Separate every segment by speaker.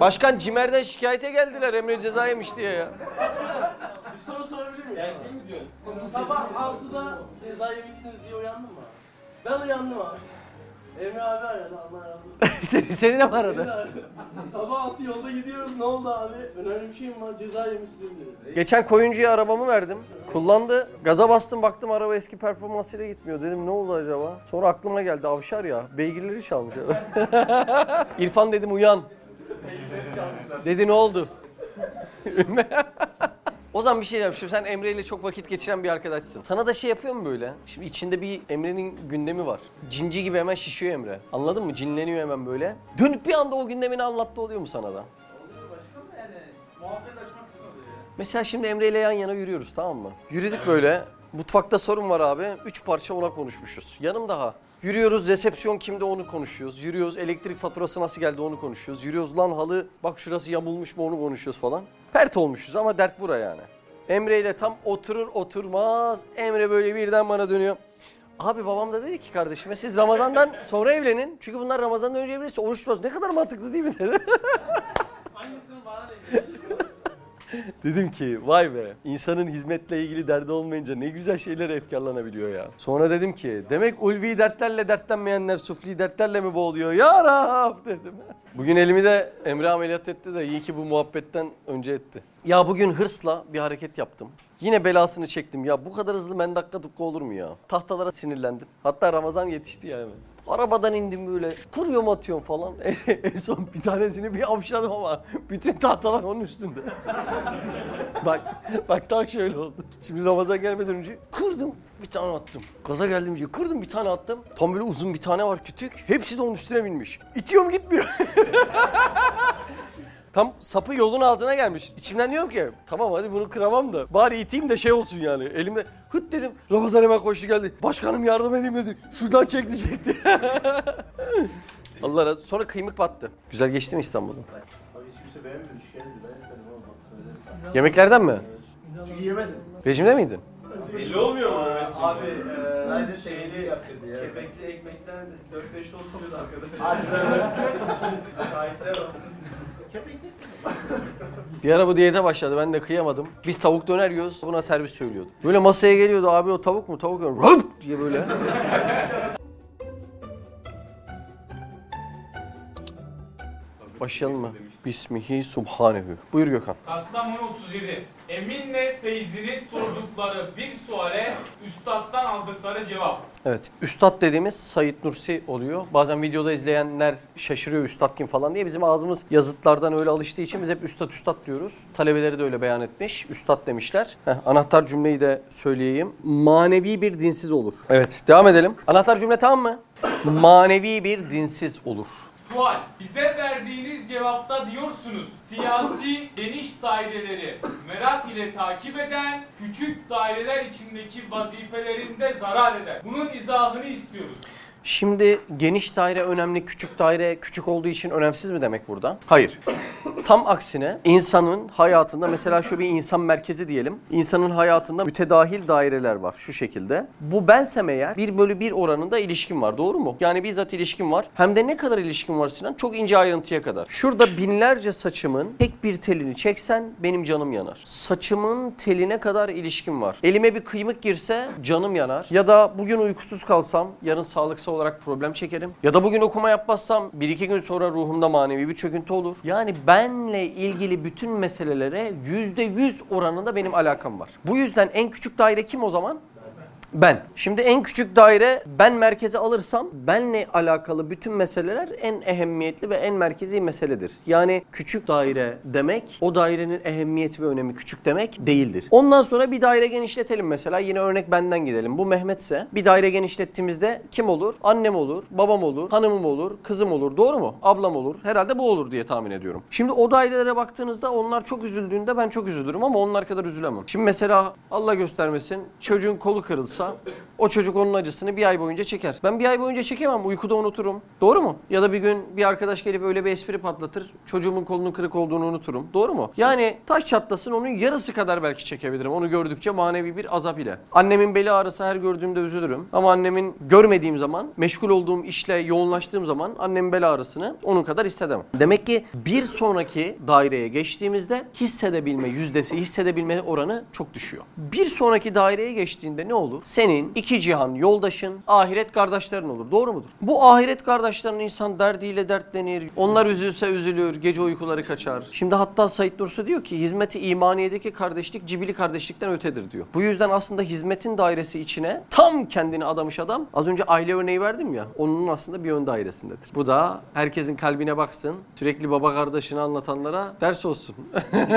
Speaker 1: Başkan Cimer'den şikayete geldiler Emre ceza yemiş diye ya.
Speaker 2: Bir soru sorabilir miyim?
Speaker 3: Gerçeği mi diyorsun?
Speaker 2: Sabah 6'da ceza yemişsiniz diye uyandın mı? Ben uyandım abi. Emre abi aradı Allah razı olsun.
Speaker 1: seni, seni de mi aradı.
Speaker 2: Sabah 6 yolda gidiyoruz ne oldu abi? Önemli bir şey mi var? Ceza yemişsiniz dedi.
Speaker 1: Geçen koyuncuya arabamı verdim. Kullandı. Gaza bastım baktım araba eski performansıyla gitmiyor. Dedim ne oldu acaba? Sonra aklıma geldi avşar ya. Beygirleri çalmış. İrfan dedim uyan. Dedi ne oldu? O zaman bir şey yap. Şimdi sen Emre ile çok vakit geçiren bir arkadaşsın. Sana da şey yapıyor mu böyle? Şimdi içinde bir Emre'nin gündemi var. Cinci gibi hemen şişiyor Emre. Anladın mı? Cinleniyor hemen böyle. Dönüp bir anda o gündemini anlattı oluyor mu sana da?
Speaker 3: Başka mı yani? Muhabbet açmak için oluyor ya.
Speaker 1: Mesela şimdi Emre ile yan yana yürüyoruz tamam mı? Yürüdük böyle. Mutfakta sorun var abi. Üç parça ona konuşmuşuz. Yanım daha. Yürüyoruz resepsiyon kimde onu konuşuyoruz. Yürüyoruz elektrik faturası nasıl geldi onu konuşuyoruz. Yürüyoruz lan halı bak şurası yamulmuş mu onu konuşuyoruz falan. Pert olmuşuz ama dert bura yani. Emre ile tam oturur oturmaz. Emre böyle birden bana dönüyor. Abi babam da dedi ki kardeşime siz Ramazan'dan sonra evlenin. Çünkü bunlar Ramazan'dan önce evlenirse oruç tutmaz. Ne kadar mantıklı değil mi dedi.
Speaker 3: Hangisinin bana gelmiş?
Speaker 1: Dedim ki vay be insanın hizmetle ilgili derdi olmayınca ne güzel şeylere efkarlanabiliyor ya. Sonra dedim ki demek ulvi dertlerle dertlenmeyenler sufli dertlerle mi boğuluyor ya Rab dedim. Bugün elimi de Emre ameliyat etti de iyi ki bu muhabbetten önce etti. Ya bugün hırsla bir hareket yaptım. Yine belasını çektim ya bu kadar hızlı mendakka dukka olur mu ya? Tahtalara sinirlendim. Hatta Ramazan yetişti ya. Arabadan indim böyle kuruyorum atıyorum falan. en son bir tanesini bir avşladım ama bütün tahtalar onun üstünde. bak, bak tam şöyle oldu. Şimdi Ramazan gelmeden önce kırdım bir tane attım. Gaza geldim önce kırdım bir tane attım. Tam böyle uzun bir tane var kütük. Hepsi de onun üstüne binmiş. İtiyorum gitmiyor. Tam sapı yolun ağzına gelmiş. İçimden diyorum ki tamam hadi bunu kıramam da bari iteyim de şey olsun yani. Elimde hıt dedim. Ramazan hemen koştu geldi. Başkanım yardım edeyim dedi. Şuradan çekti çekti. Allah razı Sonra kıymık battı. Güzel geçti mi İstanbul'da?
Speaker 4: Abi hiç kimse beğenmedi, şikayet edildi. Ben etmedim oğlum. bak, söyledim.
Speaker 1: Yemeklerden mi?
Speaker 4: Çünkü yemedim.
Speaker 1: Rejimde miydin?
Speaker 3: Belli olmuyor mu Mehmet?
Speaker 5: Abi eee
Speaker 3: Sadece şeyli
Speaker 5: yaptırdı ya.
Speaker 3: Kepekli ekmekten 4-5 tost oluyordu arkadaş.
Speaker 5: Hadi.
Speaker 3: Şahitler o.
Speaker 1: Bir ara bu diyete başladı. Ben de kıyamadım. Biz tavuk döner yiyoruz. Buna servis söylüyordu. Böyle masaya geliyordu. Abi o tavuk mu? Tavuk mu? Rıp diye böyle. Başlayalım mı? Bismihi subhanehu. Buyur Gökhan.
Speaker 6: Kastamonu 37. Eminle Feyzi'nin sordukları bir suale üstattan aldıkları cevap.
Speaker 1: Evet. Üstad dediğimiz Sayit Nursi oluyor. Bazen videoda izleyenler şaşırıyor üstad kim falan diye. Bizim ağzımız yazıtlardan öyle alıştığı için biz hep üstad üstad diyoruz. Talebeleri de öyle beyan etmiş. Üstad demişler. Heh, anahtar cümleyi de söyleyeyim. Manevi bir dinsiz olur. Evet. Devam edelim. Anahtar cümle tamam mı? Manevi bir dinsiz olur.
Speaker 6: Sual. Bize verdiğiniz cevapta diyorsunuz. Siyasi geniş daireleri merak ile takip eden küçük daireler içindeki vazifelerinde zarar eder. Bunun izahını istiyoruz.
Speaker 1: Şimdi geniş daire önemli, küçük daire küçük olduğu için önemsiz mi demek burada? Hayır. Tam aksine insanın hayatında mesela şu bir insan merkezi diyelim. İnsanın hayatında mütedahil daireler var şu şekilde. Bu bensem eğer 1 bölü 1 oranında ilişkin var doğru mu? Yani bizzat ilişkin var. Hem de ne kadar ilişkin var Sinan? Çok ince ayrıntıya kadar. Şurada binlerce saçımın tek bir telini çeksen benim canım yanar. Saçımın teline kadar ilişkin var. Elime bir kıymık girse canım yanar. Ya da bugün uykusuz kalsam yarın sağlıksal olarak problem çekerim. Ya da bugün okuma yapmazsam bir iki gün sonra ruhumda manevi bir çöküntü olur. Yani benle ilgili bütün meselelere yüzde yüz oranında benim alakam var. Bu yüzden en küçük daire kim o zaman? Ben. Şimdi en küçük daire ben merkeze alırsam benle alakalı bütün meseleler en ehemmiyetli ve en merkezi meseledir. Yani küçük daire demek o dairenin ehemmiyeti ve önemi küçük demek değildir. Ondan sonra bir daire genişletelim mesela. Yine örnek benden gidelim. Bu Mehmetse bir daire genişlettiğimizde kim olur? Annem olur, babam olur, hanımım olur, kızım olur. Doğru mu? Ablam olur. Herhalde bu olur diye tahmin ediyorum. Şimdi o dairelere baktığınızda onlar çok üzüldüğünde ben çok üzülürüm ama onlar kadar üzülemem. Şimdi mesela Allah göstermesin çocuğun kolu kırılsa olsa o çocuk onun acısını bir ay boyunca çeker. Ben bir ay boyunca çekemem. Uykuda unuturum. Doğru mu? Ya da bir gün bir arkadaş gelip öyle bir espri patlatır. Çocuğumun kolunun kırık olduğunu unuturum. Doğru mu? Yani taş çatlasın onun yarısı kadar belki çekebilirim. Onu gördükçe manevi bir azap ile. Annemin beli ağrısı her gördüğümde üzülürüm. Ama annemin görmediğim zaman, meşgul olduğum işle yoğunlaştığım zaman annemin bel ağrısını onun kadar hissedemem. Demek ki bir sonraki daireye geçtiğimizde hissedebilme yüzdesi, hissedebilme oranı çok düşüyor. Bir sonraki daireye geçtiğinde ne olur? Senin iki cihan yoldaşın, ahiret kardeşlerin olur. Doğru mudur? Bu ahiret kardeşlerin insan derdiyle dertlenir. Onlar üzülse üzülür, gece uykuları kaçar. Şimdi hatta Said Nursi diyor ki hizmeti imaniyedeki kardeşlik cibili kardeşlikten ötedir diyor. Bu yüzden aslında hizmetin dairesi içine tam kendini adamış adam. Az önce aile örneği verdim ya. Onun aslında bir ön dairesindedir. Bu da herkesin kalbine baksın. Sürekli baba kardeşini anlatanlara ders olsun.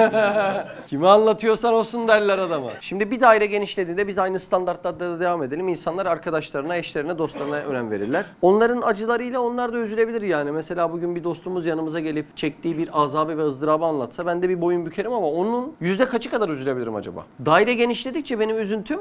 Speaker 1: Kime anlatıyorsan olsun derler adama. Şimdi bir daire genişlediğinde biz aynı standartlarda da devam edelim. İnsanlar arkadaşlarına, eşlerine, dostlarına önem verirler. Onların acılarıyla onlar da üzülebilir yani. Mesela bugün bir dostumuz yanımıza gelip çektiği bir azabı ve ızdırabı anlatsa ben de bir boyun bükerim ama onun yüzde kaçı kadar üzülebilirim acaba? Daire genişledikçe benim üzüntüm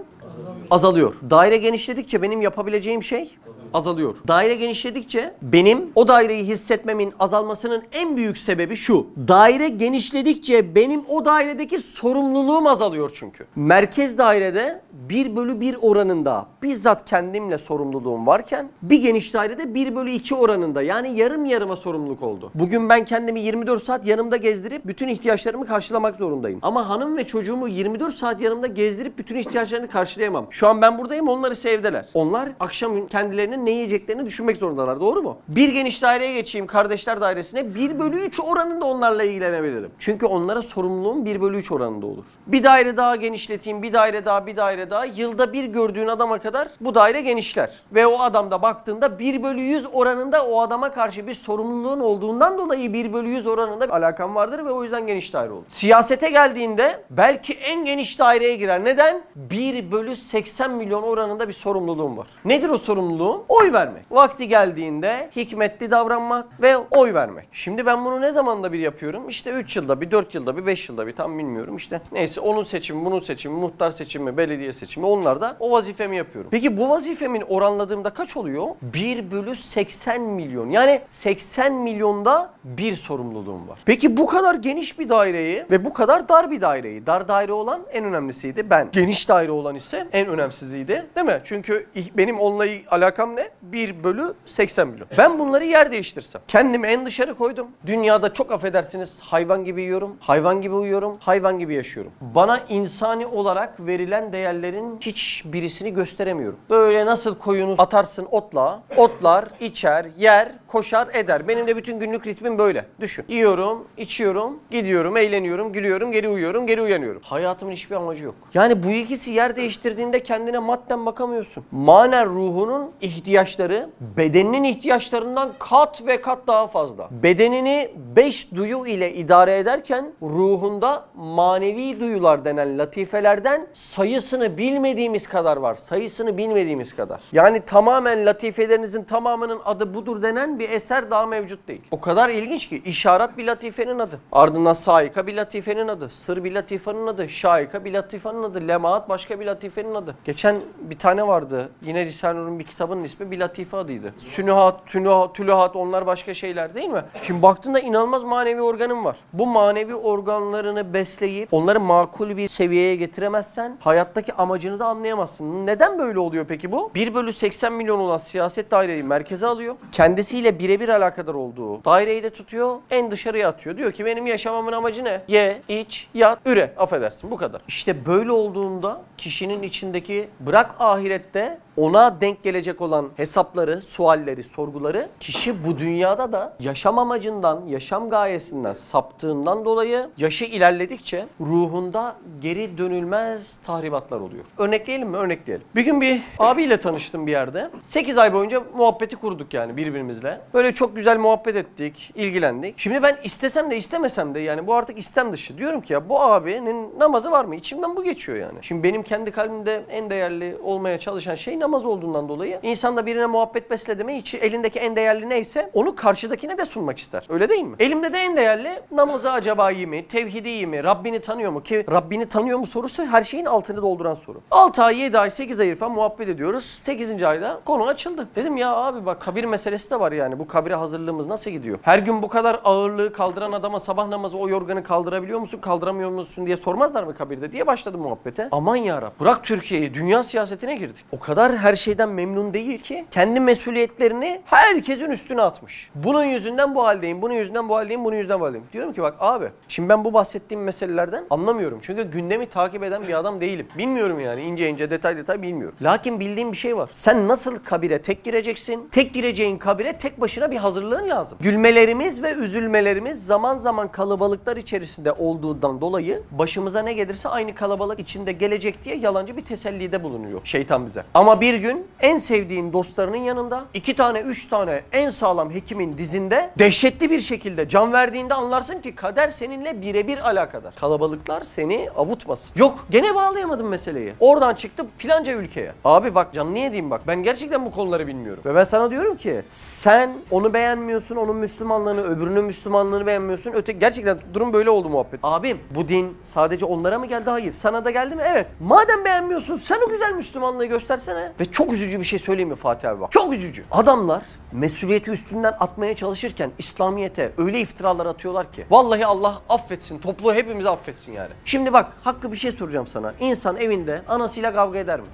Speaker 1: azalıyor. Daire genişledikçe benim yapabileceğim şey azalıyor. Daire genişledikçe benim o daireyi hissetmemin azalmasının en büyük sebebi şu. Daire genişledikçe benim o dairedeki sorumluluğum azalıyor çünkü. Merkez dairede 1 bölü 1 oranında bizzat kendimle sorumluluğum varken bir geniş dairede 1 bölü 2 oranında yani yarım yarıma sorumluluk oldu. Bugün ben kendimi 24 saat yanımda gezdirip bütün ihtiyaçlarımı karşılamak zorundayım. Ama hanım ve çocuğumu 24 saat yanımda gezdirip bütün ihtiyaçlarını karşılayamam. Şu an ben buradayım onlar ise evdeler. Onlar akşam kendilerinin ne yiyeceklerini düşünmek zorundalar doğru mu? Bir geniş daireye geçeyim kardeşler dairesine 1 bölü 3 oranında onlarla ilgilenebilirim. Çünkü onlara sorumluluğum 1 bölü 3 oranında olur. Bir daire daha genişleteyim bir daire daha bir daire daha yılda bir gördüğün adama kadar bu daire genişler. Ve o adam da baktığında 1 bölü 100 oranında o adama karşı bir sorumluluğun olduğundan dolayı 1 bölü 100 oranında bir alakan vardır ve o yüzden geniş daire olur. Siyasete geldiğinde belki en geniş daireye girer. Neden? 1 bölü 80 milyon oranında bir sorumluluğum var. Nedir o sorumluluğum? Oy vermek. Vakti geldiğinde hikmetli davranmak ve oy vermek. Şimdi ben bunu ne zamanda bir yapıyorum? İşte 3 yılda bir, 4 yılda bir, 5 yılda bir tam bilmiyorum. İşte neyse onun seçimi, bunun seçimi, muhtar seçimi, belediye seçimi onlarda o vazifemi yapıyorum. Peki bu vazifemin oranladığımda kaç oluyor? 1 bölü 80 milyon. Yani 80 milyonda bir sorumluluğum var. Peki bu kadar geniş bir daireyi ve bu kadar dar bir daireyi, dar daire olan en önemlisiydi ben. Geniş daire olan ise en önemsiziydi değil mi? Çünkü benim onunla alakam ne? 1 bölü 80 milyon. Ben bunları yer değiştirsem. Kendimi en dışarı koydum. Dünyada çok affedersiniz hayvan gibi yiyorum, hayvan gibi uyuyorum, hayvan gibi yaşıyorum. Bana insani olarak verilen değerlerin hiç birisini gösteremiyorum. Böyle nasıl koyunu atarsın otla, otlar, içer, yer, koşar, eder. Benim de bütün günlük ritmim böyle. Düşün. Yiyorum, içiyorum, gidiyorum, eğleniyorum, gülüyorum, geri uyuyorum, geri uyanıyorum. Hayatımın hiçbir amacı yok. Yani bu ikisi yer değiştirdiğinde kendine madden bakamıyorsun. Manen ruhunun ihtiyaçları bedeninin ihtiyaçlarından kat ve kat daha fazla. Bedenini 5 duyu ile idare ederken ruhunda manevi duyular denen latifelerden sayısını bilmediğimiz kadar var. Sayısını bilmediğimiz kadar. Yani tamamen latifelerinizin tamamının adı budur denen bir eser daha mevcut değil. O kadar ilginç ki işaret bir latifenin adı. Ardından saika bir latifenin adı. Sır bir latifenin adı. Şaika bir latifenin adı. Lemaat başka bir latifenin adı. Geçen bir tane vardı. Yine Risale-i Nur'un bir kitabının ismi bir latife adıydı. Sünühat, tünuhat, tülühat onlar başka şeyler değil mi? Şimdi baktığında inanılmaz manevi organım var. Bu manevi organlarını besleyip onları makul bir seviyeye getiremezsen hayattaki amacını da anlayamazsın. Neden böyle oluyor peki bu? 1 bölü 80 milyon olan siyaset daireyi merkeze alıyor. Kendisiyle birebir alakadar olduğu daireyi de tutuyor. En dışarıya atıyor. Diyor ki benim yaşamamın amacı ne? Ye, iç, yat, üre. Affedersin bu kadar. İşte böyle olduğunda kişinin içindeki bırak ahirette ona denk gelecek olan hesapları, sualleri, sorguları kişi bu dünyada da yaşam amacından, yaşam gayesinden saptığından dolayı yaşı ilerledikçe ruhunda geri dönülmez tahribatlar oluyor. Örnekleyelim mi? Örnekleyelim. Bir gün bir abiyle tanıştım bir yerde. 8 ay boyunca muhabbeti kurduk yani birbirimizle. Böyle çok güzel muhabbet ettik, ilgilendik. Şimdi ben istesem de istemesem de yani bu artık istem dışı. Diyorum ki ya bu abinin namazı var mı? İçimden bu geçiyor yani. Şimdi benim kendi kalbimde en değerli olmaya çalışan şey namaz olduğundan dolayı insan da birine muhabbet besledi mi içi elindeki en değerli neyse onu karşıdakine de sunmak ister. Öyle değil mi? Elimde de en değerli namazı acaba iyi mi? Tevhidi iyi mi? Rabbini tanıyor mu? Ki Rabbini tanıyor mu sorusu her şeyin altını dolduran soru. 6 ay, 7 ay, 8 ay falan muhabbet ediyoruz. 8. ayda konu açıldı. Dedim ya abi bak kabir meselesi de var yani. Bu kabire hazırlığımız nasıl gidiyor? Her gün bu kadar ağırlığı kaldıran adama sabah namazı o yorganı kaldırabiliyor musun, kaldıramıyor musun diye sormazlar mı kabirde diye başladım muhabbete. Aman yarabbim. Bırak Türkiye'yi, dünya siyasetine girdik. O kadar her şeyden memnun değil ki kendi mesuliyetlerini herkesin üstüne atmış. Bunun yüzünden bu haldeyim, bunun yüzünden bu haldeyim, bunun yüzünden bu haldeyim. Diyorum ki bak abi şimdi ben bu bahsettiğim meselelerden anlamıyorum. Çünkü gündemi takip eden bir adam değilim. Bilmiyorum yani ince ince detay detay bilmiyorum. Lakin bildiğim bir şey var. Sen nasıl kabire tek gireceksin? Tek gireceğin kabire tek başına bir hazırlığın lazım. Gülmelerimiz ve üzülmelerimiz zaman zaman kalabalıklar içerisinde olduğundan dolayı başımıza ne gelirse aynı kalabalık içinde gelecek diye yalancı bir tesellide bulunuyor şeytan bize. Ama bir gün en sevdiğin dostlarının yanında iki tane üç tane en sağlam hekimin dizinde dehşetli bir şekilde can verdiğinde anlarsın ki kader seninle birebir alakadar. Kalabalıklar seni avutmasın. Yok gene bağlayamadım meseleyi. Oradan çıktım filanca ülkeye. Abi bak canını yediğim bak ben gerçekten bu konuları bilmiyorum. Ve ben sana diyorum ki sen onu beğenmiyorsun onun Müslümanlığını öbürünün Müslümanlığını beğenmiyorsun. Öte gerçekten durum böyle oldu muhabbet. Abim bu din sadece onlara mı geldi? Hayır. Sana da geldi mi? Evet. Madem beğenmiyorsun sen o güzel Müslümanlığı göstersene. Ve çok üzücü bir şey söyleyeyim mi Fatih abi bak. Çok üzücü. Adamlar mesuliyeti üstünden atmaya çalışırken İslamiyet'e öyle iftiralar atıyorlar ki. Vallahi Allah affetsin. Topluğu hepimizi affetsin yani. Şimdi bak hakkı bir şey soracağım sana. İnsan evinde anasıyla kavga eder mi?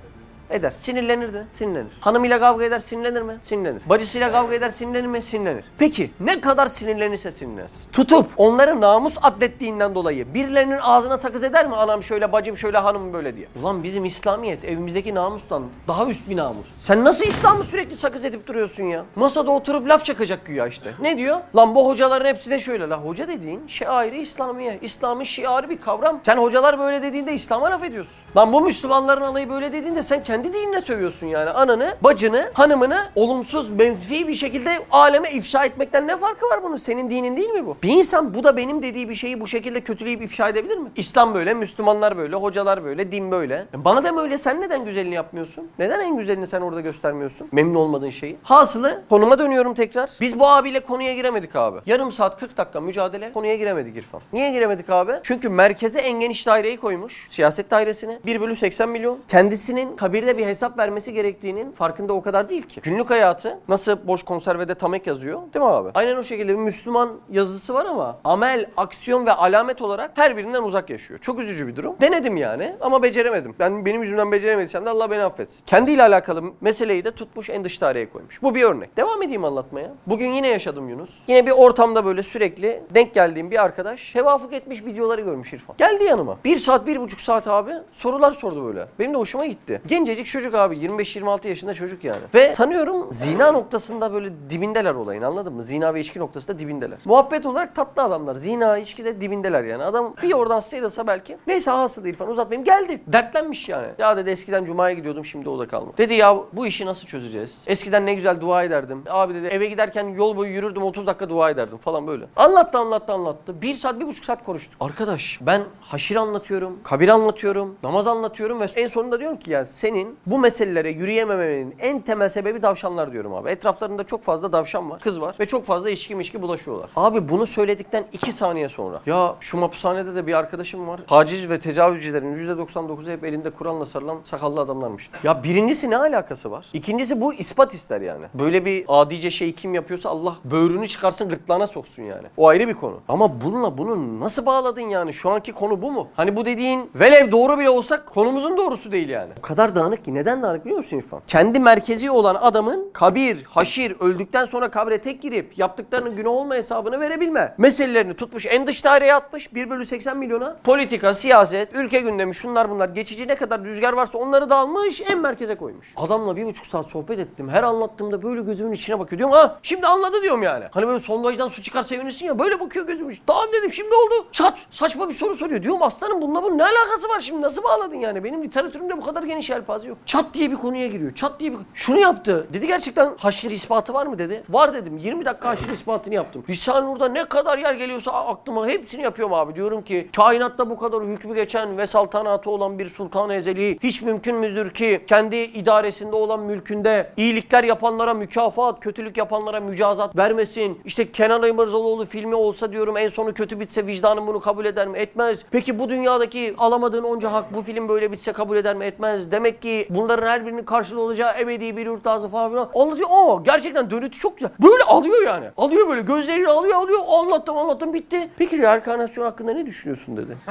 Speaker 1: Eder. Sinirlenir mi? Sinirlenir. Hanımıyla kavga eder, sinirlenir mi? Sinirlenir. Bacısıyla kavga eder, sinirlenir mi? Sinirlenir. Peki ne kadar sinirlenirse sinirlensin. Tutup onları namus adlettiğinden dolayı birilerinin ağzına sakız eder mi? Anam şöyle, bacım şöyle, hanım böyle diye. Ulan bizim İslamiyet evimizdeki namustan daha üst bir namus. Sen nasıl İslam'ı sürekli sakız edip duruyorsun ya? Masada oturup laf çakacak güya işte. Ne diyor? Lan bu hocaların hepsi de şöyle. La hoca dediğin şairi İslamiye. İslam'ın şiarı bir kavram. Sen hocalar böyle dediğinde İslam'a laf ediyorsun. Lan bu Müslümanların alayı böyle dediğinde sen kendi dinine sövüyorsun yani. Ananı, bacını, hanımını olumsuz, menfi bir şekilde aleme ifşa etmekten ne farkı var bunun? Senin dinin değil mi bu? Bir insan bu da benim dediği bir şeyi bu şekilde kötüleyip ifşa edebilir mi? İslam böyle, Müslümanlar böyle, hocalar böyle, din böyle. E Bana deme öyle sen neden güzelini yapmıyorsun? Neden en güzelini sen orada göstermiyorsun? Memnun olmadığın şeyi. Hasılı konuma dönüyorum tekrar. Biz bu abiyle konuya giremedik abi. Yarım saat 40 dakika mücadele konuya giremedik İrfan. Niye giremedik abi? Çünkü merkeze en geniş daireyi koymuş. Siyaset dairesine. 1 bölü 80 milyon. Kendisinin kabirde bir hesap vermesi gerektiğinin farkında o kadar değil ki. Günlük hayatı nasıl boş konservede tamek yazıyor değil mi abi? Aynen o şekilde bir Müslüman yazısı var ama amel, aksiyon ve alamet olarak her birinden uzak yaşıyor. Çok üzücü bir durum. Denedim yani ama beceremedim. Ben benim yüzümden beceremediysem de Allah beni affetsin. Kendiyle alakalı meseleyi de tutmuş en dış daireye koymuş. Bu bir örnek. Devam edeyim anlatmaya. Bugün yine yaşadım Yunus. Yine bir ortamda böyle sürekli denk geldiğim bir arkadaş tevafuk etmiş videoları görmüş İrfan. Geldi yanıma. Bir saat, bir buçuk saat abi sorular sordu böyle. Benim de hoşuma gitti. Gencecik çocuk abi 25-26 yaşında çocuk yani. Ve tanıyorum zina noktasında böyle dibindeler olayın anladın mı? Zina ve içki noktasında dibindeler. Muhabbet olarak tatlı adamlar. Zina, içki de dibindeler yani. Adam bir oradan sıyrılsa belki. Neyse hasıl İrfan uzatmayayım. Geldi. Dertlenmiş yani. Ya dedi eskiden cumaya gidiyordum şimdi o da kalmadı. Dedi ya bu işi nasıl çözeceğiz? Eskiden ne güzel dua ederdim. Abi dedi eve giderken yol boyu yürürdüm 30 dakika dua ederdim falan böyle. Anlattı anlattı anlattı. Bir saat bir buçuk saat konuştuk. Arkadaş ben haşir anlatıyorum. Kabir anlatıyorum. Namaz anlatıyorum ve en sonunda diyorum ki ya senin bu meselelere yürüyememenin en temel sebebi davşanlar diyorum abi. Etraflarında çok fazla davşan var. Kız var ve çok fazla içki mişki bulaşıyorlar. Abi bunu söyledikten 2 saniye sonra ya şu hapishanede de bir arkadaşım var. Taciz ve tecavüzcülerin %99'u hep elinde Kur'an'la sarılan sakallı adamlarmış. Ya birincisi ne alakası var? İkincisi bu ispat ister yani. Böyle bir adice şey kim yapıyorsa Allah böğrünü çıkarsın gırtlağına soksun yani. O ayrı bir konu. Ama bununla bunu nasıl bağladın yani? Şu anki konu bu mu? Hani bu dediğin velev doğru bile olsak konumuzun doğrusu değil yani. O kadar dağınık ki neden dağınık biliyor musun İrfan? Kendi merkezi olan adamın kabir, haşir, öldükten sonra kabre tek girip yaptıklarının günah olma hesabını verebilme. Meselelerini tutmuş en dış daireye atmış 1 bölü 80 milyona. Politika, siyaset, ülke gündemi şunlar bunlar geçici ne kadar rüzgar varsa onları da almış en merkeze koymuş. Adamla bir buçuk saat sohbet ettim. Her anlattığımda böyle gözümün içine bakıyor. Diyorum ha şimdi anladı diyorum yani. Hani böyle sondajdan su çıkar sevinirsin ya böyle bakıyor gözümün içine. Tamam dedim şimdi oldu. Çat saçma bir soru soruyor. Diyorum aslanım bununla bunun ne alakası var şimdi nasıl bağladın yani? Benim literatürümde bu kadar geniş yelpaze itirazı yok. Çat diye bir konuya giriyor. Çat diye bir Şunu yaptı. Dedi gerçekten haşir ispatı var mı dedi. Var dedim. 20 dakika haşir ispatını yaptım. Risale-i Nur'da ne kadar yer geliyorsa aklıma hepsini yapıyorum abi. Diyorum ki kainatta bu kadar hükmü geçen ve saltanatı olan bir sultan ezeli hiç mümkün müdür ki kendi idaresinde olan mülkünde iyilikler yapanlara mükafat, kötülük yapanlara mücazat vermesin. İşte Kenan İmirzalıoğlu filmi olsa diyorum en sonu kötü bitse vicdanım bunu kabul eder mi? Etmez. Peki bu dünyadaki alamadığın onca hak bu film böyle bitse kabul eder mi? Etmez. Demek ki bunların her birinin karşılığı olacağı ebedi bir yurt lazım falan filan. Anlatıyor. Aa gerçekten dönütü çok güzel. Böyle alıyor yani. Alıyor böyle gözleriyle alıyor alıyor. Anlattım anlattım bitti. Peki reenkarnasyon hakkında ne düşünüyorsun dedi.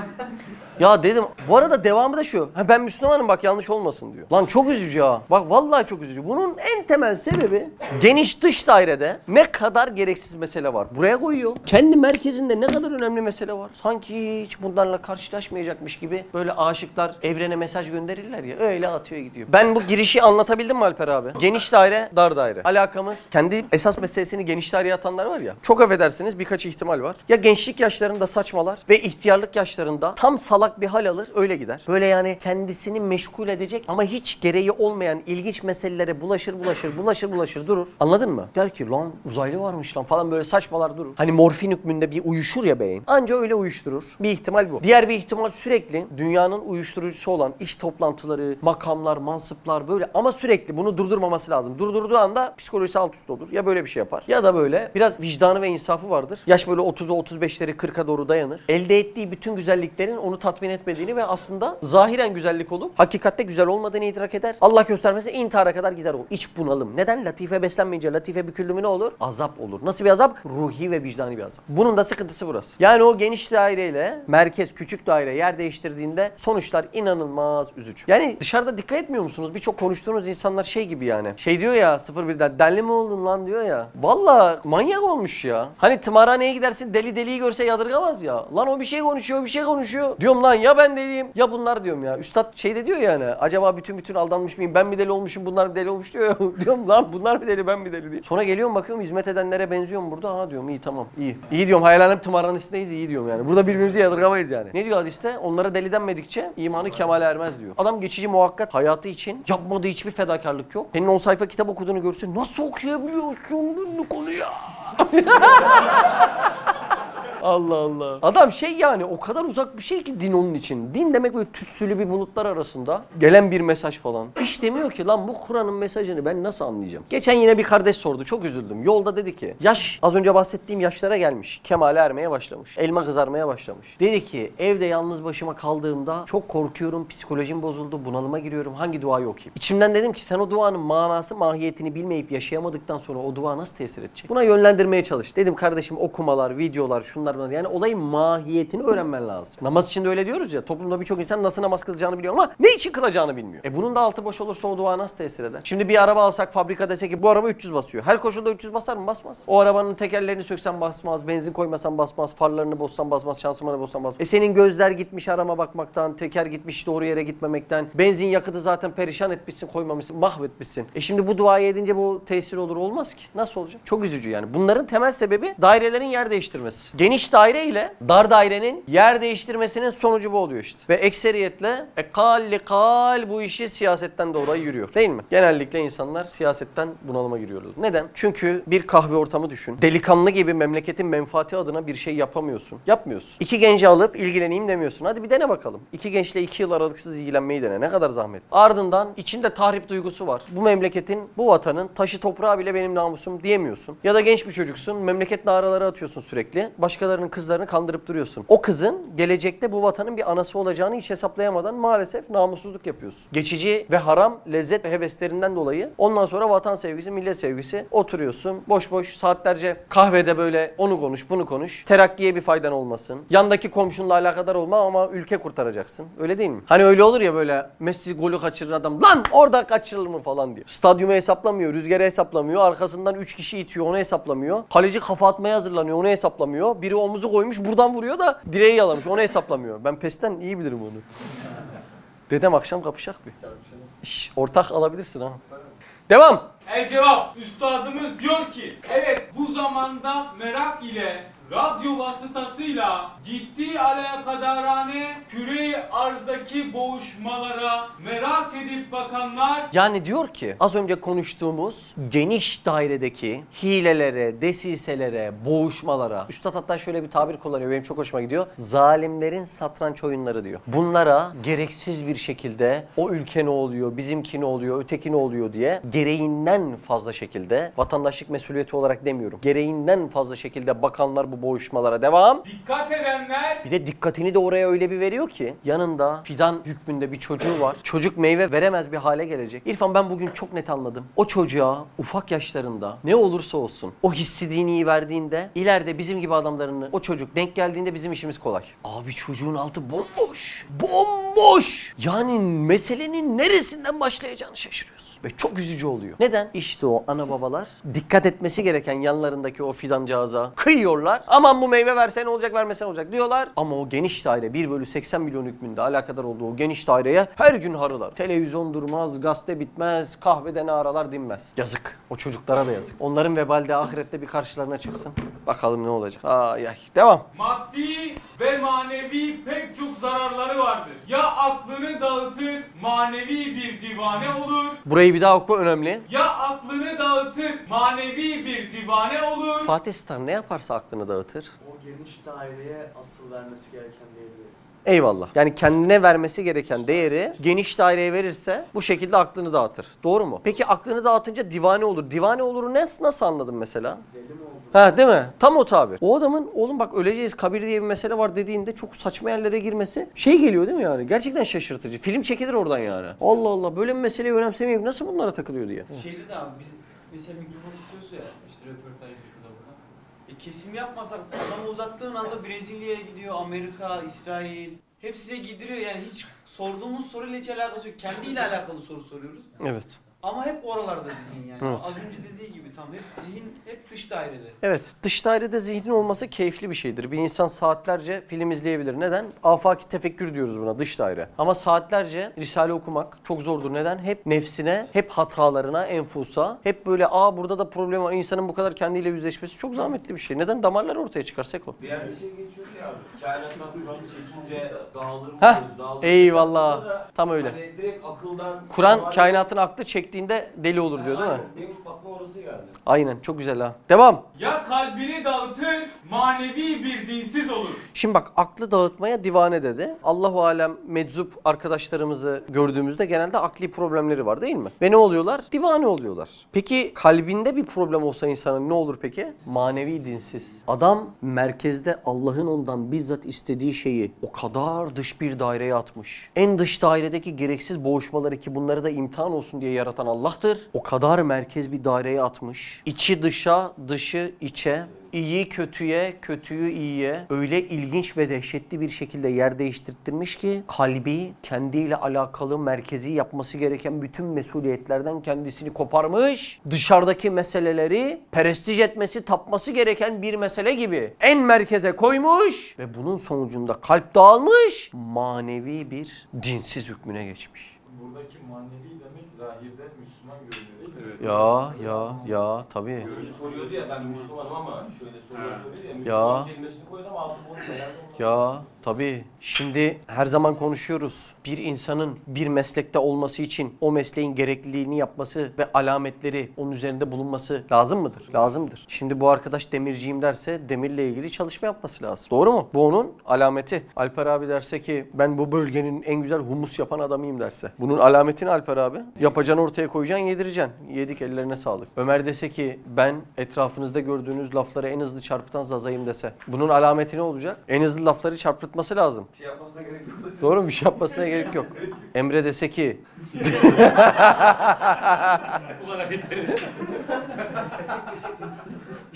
Speaker 1: Ya dedim bu arada devamı da şu. Ha ben Müslümanım bak yanlış olmasın diyor. Lan çok üzücü ya. Bak vallahi çok üzücü. Bunun en temel sebebi geniş dış dairede ne kadar gereksiz mesele var. Buraya koyuyor. Kendi merkezinde ne kadar önemli mesele var. Sanki hiç bunlarla karşılaşmayacakmış gibi böyle aşıklar evrene mesaj gönderirler ya. Öyle atıyor gidiyor. Ben bu girişi anlatabildim mi Alper abi? Geniş daire, dar daire. Alakamız kendi esas meselesini geniş daireye atanlar var ya. Çok affedersiniz birkaç ihtimal var. Ya gençlik yaşlarında saçmalar ve ihtiyarlık yaşlarında tam salak bir hal alır öyle gider. Böyle yani kendisini meşgul edecek ama hiç gereği olmayan ilginç meselelere bulaşır bulaşır bulaşır bulaşır durur. Anladın mı? Der ki lan uzaylı varmış lan falan böyle saçmalar durur. Hani morfin hükmünde bir uyuşur ya beyin. Anca öyle uyuşturur. Bir ihtimal bu. Diğer bir ihtimal sürekli dünyanın uyuşturucusu olan iş toplantıları, makamlar, mansıplar böyle ama sürekli bunu durdurmaması lazım. Durdurduğu anda psikolojisi alt üst olur. Ya böyle bir şey yapar ya da böyle biraz vicdanı ve insafı vardır. Yaş böyle 30'a 35'leri 40'a doğru dayanır. Elde ettiği bütün güzelliklerin onu tatmin etmediğini ve aslında zahiren güzellik olup hakikatte güzel olmadığını idrak eder. Allah göstermesin intihara kadar gider o. İç bunalım. Neden? Latife beslenmeyince latife büküldü mü ne olur? Azap olur. Nasıl bir azap? Ruhi ve vicdani bir azap. Bunun da sıkıntısı burası. Yani o geniş daireyle merkez küçük daire yer değiştirdiğinde sonuçlar inanılmaz üzücü. Yani dışarıda dikkat etmiyor musunuz? Birçok konuştuğunuz insanlar şey gibi yani. Şey diyor ya 01'den deli mi oldun lan diyor ya. Valla manyak olmuş ya. Hani tımarhaneye gidersin deli deliyi görse yadırgamaz ya. Lan o bir şey konuşuyor bir şey konuşuyor. Diyorum lan ya ben deliyim ya bunlar diyorum ya. Üstad şey de diyor yani. Acaba bütün bütün aldanmış mıyım? Ben mi deli olmuşum bunlar mı deli olmuş diyor ya. diyorum lan bunlar mı deli ben mi deli diye. Sonra geliyorum bakıyorum hizmet edenlere benziyorum burada. Ha diyorum iyi tamam iyi. İyi diyorum hayalhanem tımarhanesindeyiz iyi diyorum yani. Burada birbirimizi yadırgamayız yani. Ne diyor hadiste? Onlara deli denmedikçe imanı kemale ermez diyor. Adam geçici muhakkat hayatı için yapmadığı hiçbir fedakarlık yok. Senin 10 sayfa kitap okuduğunu görse nasıl okuyabiliyorsun bunu konuya? Allah Allah. Adam şey yani o kadar uzak bir şey ki din onun için. Din demek böyle tütsülü bir bulutlar arasında gelen bir mesaj falan. Hiç demiyor ki lan bu Kur'an'ın mesajını ben nasıl anlayacağım? Geçen yine bir kardeş sordu çok üzüldüm. Yolda dedi ki yaş az önce bahsettiğim yaşlara gelmiş. Kemale ermeye başlamış. Elma kızarmaya başlamış. Dedi ki evde yalnız başıma kaldığımda çok korkuyorum. Psikolojim bozuldu. Bunalıma giriyorum. Hangi duayı okuyayım? İçimden dedim ki sen o duanın manası mahiyetini bilmeyip yaşayamadıktan sonra o dua nasıl tesir edecek? Buna yönlendirmeye çalış. Dedim kardeşim okumalar, videolar, şunlar bunlar. Yani olayın mahiyetini öğrenmen lazım. Namaz için de öyle diyoruz ya. Toplumda birçok insan nasıl namaz kılacağını biliyor ama ne için kılacağını bilmiyor. E bunun da altı boş olursa o dua nasıl tesir eder? Şimdi bir araba alsak fabrika dese ki bu araba 300 basıyor. Her koşulda 300 basar mı? Basmaz. O arabanın tekerlerini söksen basmaz, benzin koymasan basmaz, farlarını bozsan basmaz, şanzımanı bozsan basmaz. E senin gözler gitmiş arama bakmaktan, teker gitmiş doğru yere gitmemekten, benzin yakıtı zaten perişan etmişsin, koymamışsın, mahvetmişsin. E şimdi bu duayı edince bu tesir olur olmaz ki. Nasıl olacak? Çok üzücü yani. Bunların temel sebebi dairelerin yer değiştirmesi. Geniş daire ile dar dairenin yer değiştirmesinin sonucu bu oluyor işte. Ve ekseriyetle e kalli kal bu işi siyasetten dolayı yürüyor. Değil mi? Genellikle insanlar siyasetten bunalıma giriyorlar. Neden? Çünkü bir kahve ortamı düşün. Delikanlı gibi memleketin menfaati adına bir şey yapamıyorsun. Yapmıyorsun. İki genci alıp ilgileneyim demiyorsun. Hadi bir dene bakalım. İki gençle iki yıl aralıksız ilgilenmeyi dene. Ne kadar zahmet. Ardından içinde tahrip duygusu var. Bu memleketin, bu vatanın taşı toprağı bile benim namusum diyemiyorsun. Ya da genç bir çocuksun. Memleket naraları atıyorsun sürekli. Başkalarının kızlarını kandırıp duruyorsun. O kızın gelecekte bu vatanın bir anası olacağını hiç hesaplayamadan maalesef namussuzluk yapıyorsun. Geçici ve haram lezzet ve heveslerinden dolayı ondan sonra vatan sevgisi, millet sevgisi oturuyorsun. Boş boş saatlerce kahvede böyle onu konuş, bunu konuş. Terakkiye bir faydan olmasın. Yandaki komşunla alakadar olma ama ülke kurtaracaksın. Öyle değil mi? Hani öyle olur ya böyle Messi golü kaçırır adam. Lan orada kaçırılır mı falan diyor. Stadyumu hesaplamıyor, rüzgarı hesaplamıyor. Arkasından 3 kişi itiyor onu hesaplamıyor. Kaleci kafa atmaya hazırlanıyor onu hesaplamıyor. Biri omuzu koymuş buradan vuruyor da direği yalamış onu hesaplamıyor. Ben PES'ten iyi bilirim onu. Dedem akşam kapışak bir. Şş, ortak alabilirsin ha. Devam.
Speaker 6: El cevap. Üstadımız diyor ki, evet bu zamanda merak ile radyo vasıtasıyla ciddi alakadarane küre arzdaki boğuşmalara merak edip bakanlar
Speaker 1: Yani diyor ki az önce konuştuğumuz geniş dairedeki hilelere, desiselere, boğuşmalara. Üstad hatta şöyle bir tabir kullanıyor benim çok hoşuma gidiyor. Zalimlerin satranç oyunları diyor. Bunlara gereksiz bir şekilde o ülke ne oluyor, bizimki ne oluyor, öteki ne oluyor diye gereğinden fazla şekilde vatandaşlık mesuliyeti olarak demiyorum. Gereğinden fazla şekilde bakanlar bu boğuşmalara devam.
Speaker 6: dikkat edenler
Speaker 1: Bir de dikkatini de oraya öyle bir veriyor ki yanında fidan hükmünde bir çocuğu var. Çocuk meyve veremez bir hale gelecek. İrfan ben bugün çok net anladım. O çocuğa ufak yaşlarında ne olursa olsun o hissi diniyi verdiğinde ileride bizim gibi adamların o çocuk denk geldiğinde bizim işimiz kolay. Abi çocuğun altı bomboş. Bomboş. Yani meselenin neresinden başlayacağını şaşırıyorsun. Ve çok üzücü oluyor. Neden? İşte o ana babalar dikkat etmesi gereken yanlarındaki o fidancağıza kıyıyorlar. Aman bu meyve verse ne olacak vermese ne olacak diyorlar. Ama o geniş daire 1 bölü 80 milyon hükmünde alakadar olduğu o geniş daireye her gün harılar. Televizyon durmaz, gazete bitmez, kahvede ne aralar dinmez. Yazık. O çocuklara da yazık. Onların vebali de ahirette bir karşılarına çıksın. Bakalım ne olacak. Ay ay. Devam.
Speaker 6: maddi ve manevi pek çok zararları vardır. Ya aklını dağıtır, manevi bir divane olur
Speaker 1: Burayı bir daha oku önemli.
Speaker 6: ya aklını dağıtır, manevi bir divane olur.
Speaker 1: Fatih Sultan ne yaparsa aklını dağıtır.
Speaker 2: O geniş daireye asıl vermesi gereken diyebiliriz.
Speaker 1: Eyvallah. Yani kendine vermesi gereken değeri geniş daireye verirse bu şekilde aklını dağıtır. Doğru mu? Peki aklını dağıtınca divane olur. Divane oluru ne, nasıl anladın mesela?
Speaker 2: Deli mi?
Speaker 1: Ha değil mi? Tam o tabi. O adamın oğlum bak öleceğiz kabir diye bir mesele var dediğinde çok saçma yerlere girmesi şey geliyor değil mi yani? Gerçekten şaşırtıcı. Film çekilir oradan yani. Allah Allah böyle bir meseleyi önemsemeyip nasıl bunlara takılıyor diye.
Speaker 3: Şeyde de abi biz mesela mikrofon tutuyoruz ya işte röportajda şurada burada. E kesim yapmasak adam uzattığın anda Brezilya'ya gidiyor, Amerika, İsrail. Hepsine gidiriyor yani hiç sorduğumuz soruyla hiç alakası yok. Kendiyle alakalı soru soruyoruz.
Speaker 1: Evet.
Speaker 3: Ama hep oralarda zihin yani.
Speaker 1: Evet.
Speaker 3: Az önce dediği gibi tam hep zihin hep dış dairede.
Speaker 1: Evet, dış dairede zihnin olması keyifli bir şeydir. Bir insan saatlerce film izleyebilir. Neden? Afaki tefekkür diyoruz buna, dış daire. Ama saatlerce Risale okumak çok zordur. Neden? Hep nefsine, hep hatalarına, enfusa, hep böyle aa burada da problem var. İnsanın bu kadar kendiyle yüzleşmesi çok zahmetli bir şey. Neden? Damarlar ortaya çıkarsak o.
Speaker 5: Diğer bir şey geçiyor ya abi. Kainattan Kur'an çekince dağılır mı?
Speaker 1: Heh,
Speaker 5: Dağılır.
Speaker 1: eyvallah.
Speaker 5: Da
Speaker 1: Tam öyle.
Speaker 5: Hani direkt akıldan...
Speaker 1: Kur'an kainatın aklı çektiğinde deli olur diyor değil mi?
Speaker 5: Aynen, Benim aklıma orası geldi.
Speaker 1: Aynen, çok güzel ha. Devam.
Speaker 6: Ya kalbini dağıtır, manevi bir dinsiz olur.
Speaker 1: Şimdi bak aklı dağıtmaya divane dedi. Allahu alem meczup arkadaşlarımızı gördüğümüzde genelde akli problemleri var değil mi? Ve ne oluyorlar? Divane oluyorlar. Peki kalbinde bir problem olsa insanın ne olur peki? Manevi dinsiz. Adam merkezde Allah'ın ondan bizzat istediği şeyi o kadar dış bir daireye atmış. En dış dairedeki gereksiz boğuşmaları ki bunları da imtihan olsun diye yaratan Allah'tır. O kadar merkez bir daireye atmış. İçi dışa, dışı içe. İyi kötüye, kötüyü iyiye öyle ilginç ve dehşetli bir şekilde yer değiştirttirmiş ki kalbi kendiyle alakalı merkezi yapması gereken bütün mesuliyetlerden kendisini koparmış. Dışarıdaki meseleleri perestij etmesi, tapması gereken bir mesele gibi en merkeze koymuş ve bunun sonucunda kalp dağılmış, manevi bir dinsiz hükmüne geçmiş.
Speaker 7: Buradaki manevi demek zahirde Müslüman görünüyor değil mi?
Speaker 1: Ya ya ya tabii.
Speaker 5: Öyle soruyordu ya ben Müslümanım ama şöyle soruyor soruyor ya.
Speaker 1: Ya.
Speaker 5: Müslüman kelimesini koydu ama altı boş.
Speaker 1: Ya tabii. Şimdi her zaman konuşuyoruz. Bir insanın bir meslekte olması için o mesleğin gerekliliğini yapması ve alametleri onun üzerinde bulunması lazım mıdır? Lazımdır. Şimdi bu arkadaş demirciyim derse demirle ilgili çalışma yapması lazım. Doğru mu? Bu onun alameti. Alper abi derse ki ben bu bölgenin en güzel humus yapan adamıyım derse. Bunun alameti ne Alper abi? Yapacaksın ortaya koyacaksın yedireceksin. Yedik ellerine sağlık. Ömer dese ki ben etrafınızda gördüğünüz lafları en hızlı çarpıtan zazayım dese. Bunun alameti ne olacak? En hızlı lafları çarpıtması lazım.
Speaker 5: Bir şey yapmasına gerek yok.
Speaker 1: Doğru mu? Bir şey yapmasına gerek yok. Emre dese ki
Speaker 6: Bu kadar yeter.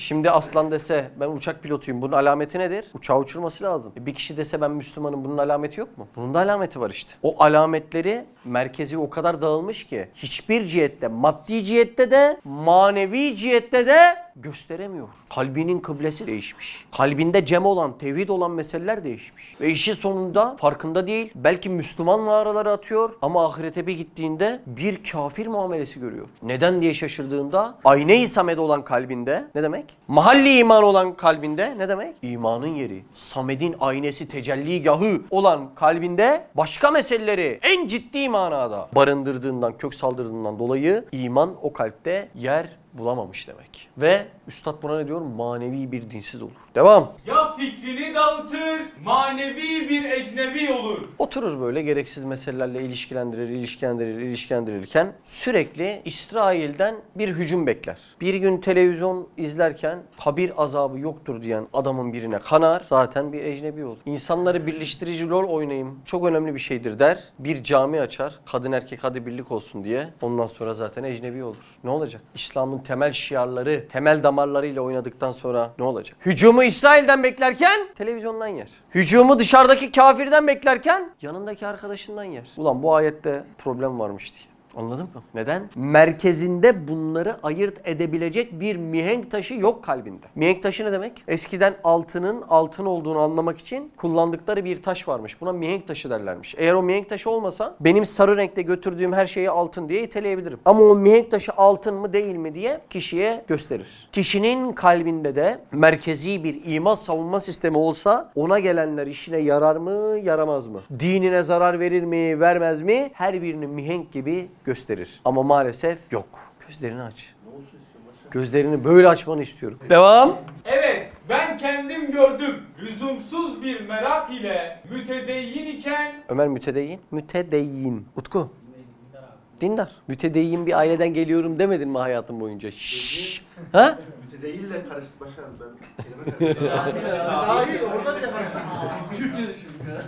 Speaker 1: Şimdi Aslan dese ben uçak pilotuyum. Bunun alameti nedir? Uçağı uçurması lazım. E, Bir kişi dese ben Müslümanım. Bunun alameti yok mu? Bunun da alameti var işte. O alametleri merkezi o kadar dağılmış ki hiçbir cihette, maddi cihette de, manevi cihette de gösteremiyor. Kalbinin kıblesi değişmiş. Kalbinde cem olan, tevhid olan meseleler değişmiş. Ve işin sonunda farkında değil. Belki Müslüman naraları atıyor ama ahirete bir gittiğinde bir kafir muamelesi görüyor. Neden diye şaşırdığında ayne-i samed olan kalbinde ne demek? Mahalli iman olan kalbinde ne demek? İmanın yeri. Samed'in aynesi tecelligahı olan kalbinde başka meseleleri en ciddi manada barındırdığından, kök saldırdığından dolayı iman o kalpte yer bulamamış demek. Ve üstad buna ne diyor? Manevi bir dinsiz olur. Devam.
Speaker 6: Ya fikrini dağıtır, manevi bir ecnebi olur.
Speaker 1: Oturur böyle gereksiz meselelerle ilişkilendirir, ilişkilendirir, ilişkilendirirken sürekli İsrail'den bir hücum bekler. Bir gün televizyon izlerken kabir azabı yoktur diyen adamın birine kanar zaten bir ecnebi olur. İnsanları birleştirici rol oynayayım çok önemli bir şeydir der. Bir cami açar kadın erkek hadi birlik olsun diye. Ondan sonra zaten ecnebi olur. Ne olacak? İslam'ın temel şiarları, temel damarlarıyla oynadıktan sonra ne olacak? Hücumu İsrail'den beklerken televizyondan yer. Hücumu dışarıdaki kafirden beklerken yanındaki arkadaşından yer. Ulan bu ayette problem varmış diye. Anladın mı? Neden? Merkezinde bunları ayırt edebilecek bir mihenk taşı yok kalbinde. Mihenk taşı ne demek? Eskiden altının altın olduğunu anlamak için kullandıkları bir taş varmış. Buna mihenk taşı derlermiş. Eğer o mihenk taşı olmasa benim sarı renkte götürdüğüm her şeyi altın diye iteleyebilirim. Ama o mihenk taşı altın mı değil mi diye kişiye gösterir. Kişinin kalbinde de merkezi bir iman savunma sistemi olsa ona gelenler işine yarar mı yaramaz mı? Dinine zarar verir mi vermez mi? Her birini mihenk gibi gösterir. Ama maalesef yok. Gözlerini aç. Gözlerini böyle açmanı istiyorum. Devam.
Speaker 6: Evet, ben kendim gördüm. Lüzumsuz bir merak ile mütedeyyin iken
Speaker 1: Ömer mütedeyyin. Mütedeyyin. Utku. Dindar. Mütedeyyin bir aileden geliyorum demedin mi hayatın boyunca? Şşş. Ha?
Speaker 4: Mütedeyille karışık başarım ben. Kelime. Daha iyi orada bile karıştırmışım.
Speaker 2: Kürtçe düşün biraz.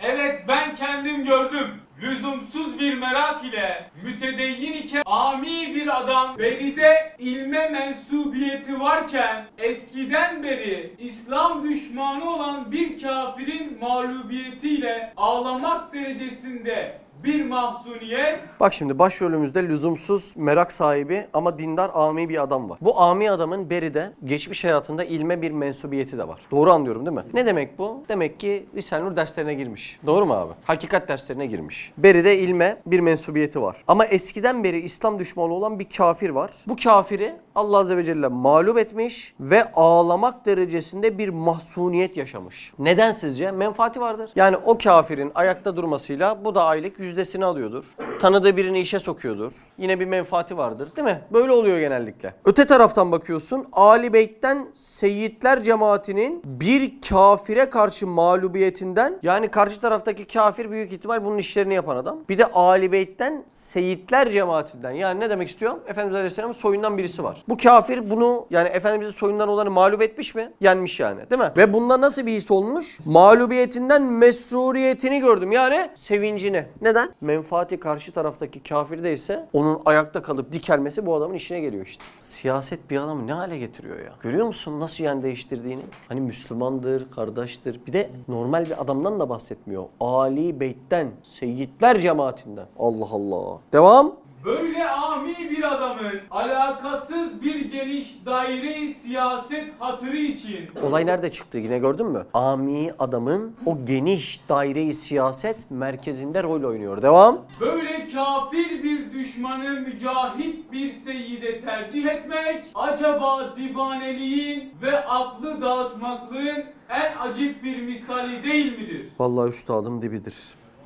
Speaker 6: Evet ben kendim gördüm. Lüzumsuz bir merak ile mütedeyyin iken ami bir adam belide ilme mensubiyeti varken eskiden beri İslam düşmanı olan bir kafirin mağlubiyetiyle ağlamak derecesinde bir mahzuniyet
Speaker 1: Bak şimdi başrolümüzde lüzumsuz merak sahibi ama dindar ami bir adam var. Bu ami adamın beride geçmiş hayatında ilme bir mensubiyeti de var. Doğru anlıyorum değil mi? Ne demek bu? Demek ki Risale-i Nur derslerine girmiş. Doğru mu abi? Hakikat derslerine girmiş. Beride ilme bir mensubiyeti var. Ama eskiden beri İslam düşmanı olan bir kafir var. Bu kafiri Allah Azze ve Celle mağlup etmiş ve ağlamak derecesinde bir mahzuniyet yaşamış. Neden sizce? Menfaati vardır. Yani o kafirin ayakta durmasıyla bu da aylık yüzdesini alıyordur. Tanıdığı birini işe sokuyordur. Yine bir menfaati vardır değil mi? Böyle oluyor genellikle. Öte taraftan bakıyorsun Ali Beyt'ten Seyyidler cemaatinin bir kafire karşı mağlubiyetinden yani karşı taraftaki kafir büyük ihtimal bunun işlerini yapan adam. Bir de Ali Beyt'ten Seyyidler cemaatinden yani ne demek istiyor? Efendimiz Aleyhisselam'ın soyundan birisi var. Bu kafir bunu yani Efendimiz'in soyundan olanı mağlup etmiş mi? Yenmiş yani değil mi? Ve bunda nasıl bir his olmuş? Mağlubiyetinden mesuriyetini gördüm yani sevincini. Neden? Menfaati karşı taraftaki kafirde ise onun ayakta kalıp dikelmesi bu adamın işine geliyor işte. Siyaset bir adamı ne hale getiriyor ya? Görüyor musun nasıl yani değiştirdiğini? Hani Müslümandır, kardeştir. Bir de normal bir adamdan da bahsetmiyor. Ali Beyt'ten, Seyyidler cemaatinden. Allah Allah. Devam.
Speaker 6: Böyle ami bir adamın alakasız bir geniş daire siyaset hatırı için
Speaker 1: Olay nerede çıktı yine gördün mü? Ami adamın o geniş daire-i siyaset merkezinde rol oynuyor. Devam.
Speaker 6: Böyle kafir bir düşmanı mücahit bir seyide tercih etmek acaba divaneliğin ve aklı dağıtmaklığın en acip bir misali değil midir?
Speaker 1: Vallahi üstadım dibidir.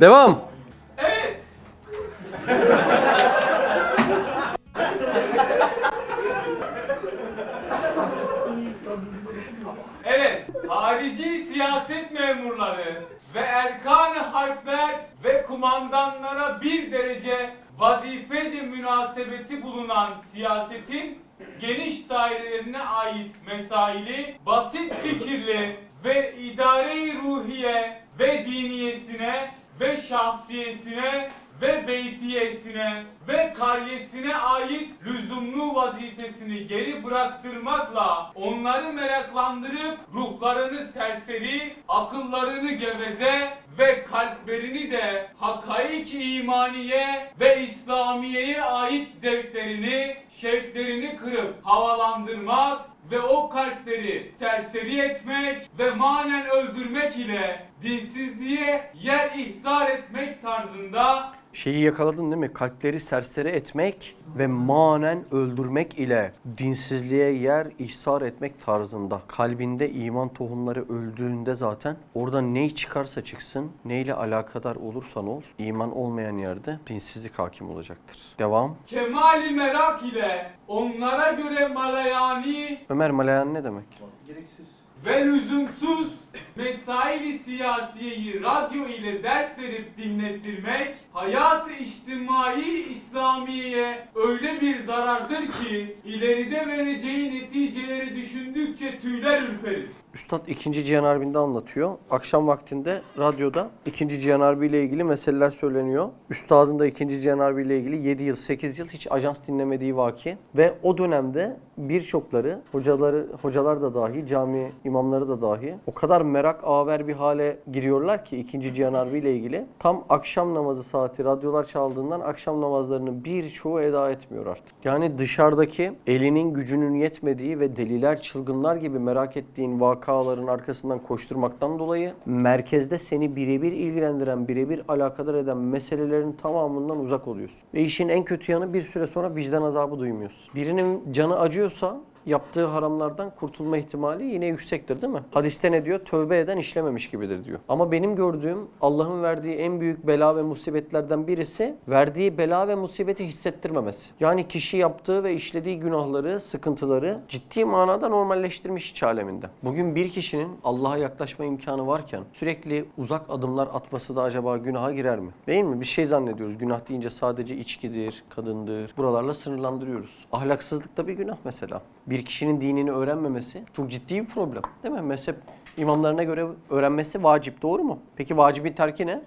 Speaker 1: Devam.
Speaker 6: Evet. Evet, harici siyaset memurları ve erkan harpler ve kumandanlara bir derece vazifece münasebeti bulunan siyasetin geniş dairelerine ait mesaili, basit fikirli ve idare-i ruhiye ve diniyesine ve şahsiyesine ve beytiyesine ve karyesine ait lüzumlu vazifesini geri bıraktırmakla onları meraklandırıp ruhlarını serseri, akıllarını geveze ve kalplerini de hakaik imaniye ve İslamiye'ye ait zevklerini, şevklerini kırıp havalandırmak ve o kalpleri serseri etmek ve manen öldürmek ile dinsizliğe yer ihzar etmek tarzında
Speaker 1: Şeyi yakaladın değil mi? Kalpleri serseri etmek ve manen öldürmek ile dinsizliğe yer ihsar etmek tarzında. Kalbinde iman tohumları öldüğünde zaten orada ne çıkarsa çıksın, neyle alakadar olursan ol, iman olmayan yerde dinsizlik hakim olacaktır. Devam.
Speaker 6: kemali merak ile onlara göre malayani
Speaker 1: Ömer Malayan ne demek?
Speaker 4: Gereksiz.
Speaker 6: ve lüzumsuz mesaili siyasiyeyi radyo ile ders verip dinlettirmek hayat-ı içtimai İslamiye'ye öyle bir zarardır ki ileride vereceği neticeleri düşündükçe tüyler ürperir.
Speaker 1: Üstad 2. Cihan Harbi'nde anlatıyor. Akşam vaktinde radyoda 2. Cihan Harbi ile ilgili meseleler söyleniyor. Üstadın da 2. Cihan Harbi ile ilgili 7 yıl 8 yıl hiç ajans dinlemediği vaki. Ve o dönemde birçokları hocaları hocalar da dahi cami imamları da dahi o kadar merak aver bir hale giriyorlar ki 2. Cihan Harbi ile ilgili. Tam akşam namazı saati radyolar çaldığından akşam namazlarını birçoğu eda etmiyor artık. Yani dışarıdaki elinin gücünün yetmediği ve deliler çılgınlar gibi merak ettiğin vakaların arkasından koşturmaktan dolayı merkezde seni birebir ilgilendiren, birebir alakadar eden meselelerin tamamından uzak oluyorsun. Ve işin en kötü yanı bir süre sonra vicdan azabı duymuyorsun. Birinin canı acıyorsa yaptığı haramlardan kurtulma ihtimali yine yüksektir değil mi? Hadiste ne diyor? Tövbe eden işlememiş gibidir diyor. Ama benim gördüğüm Allah'ın verdiği en büyük bela ve musibetlerden birisi verdiği bela ve musibeti hissettirmemesi. Yani kişi yaptığı ve işlediği günahları, sıkıntıları ciddi manada normalleştirmiş iç aleminde. Bugün bir kişinin Allah'a yaklaşma imkanı varken sürekli uzak adımlar atması da acaba günaha girer mi? Değil mi? Bir şey zannediyoruz. Günah deyince sadece içkidir, kadındır. Buralarla sınırlandırıyoruz. Ahlaksızlık da bir günah mesela. Bir kişinin dinini öğrenmemesi çok ciddi bir problem. Değil mi? Mezhep imamlarına göre öğrenmesi vacip. Doğru mu? Peki vacibin terki ne?